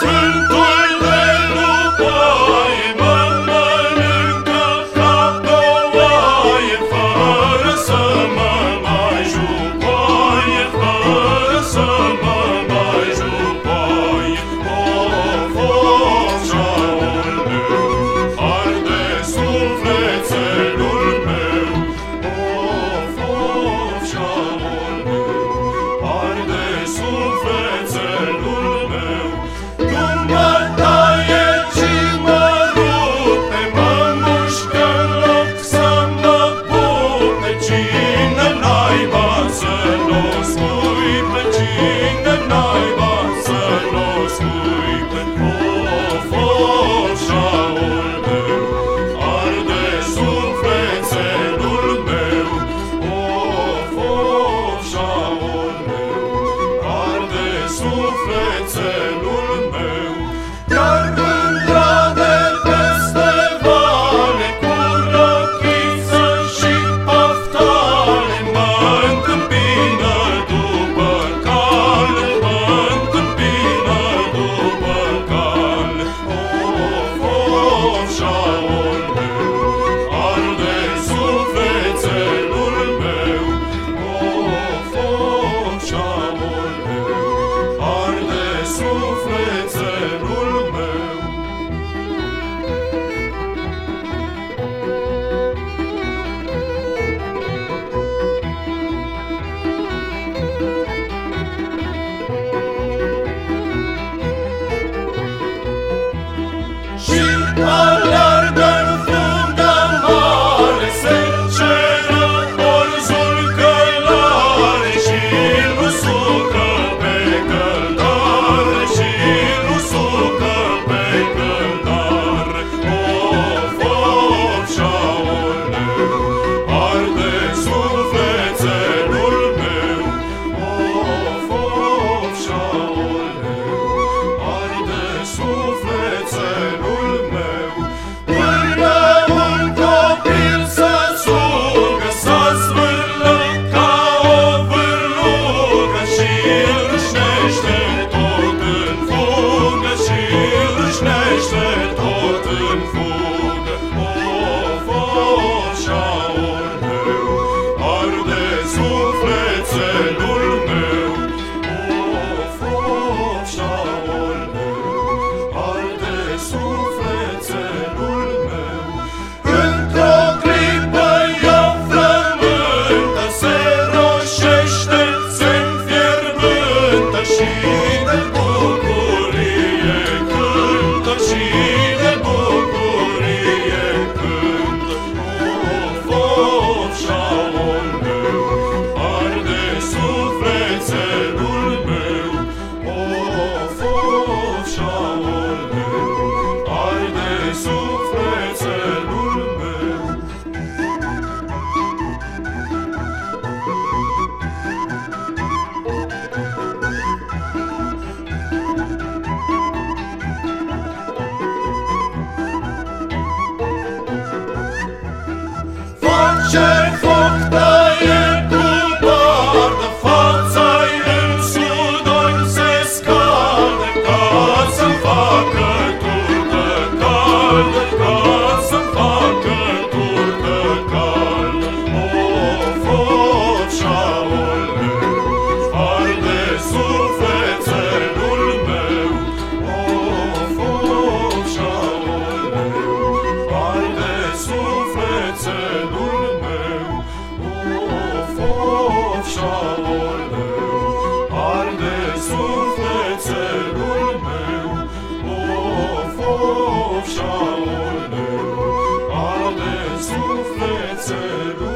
sweet. Jesus. Kör fort, sufletelul meu, of, of, șaol meu, arde sufletelul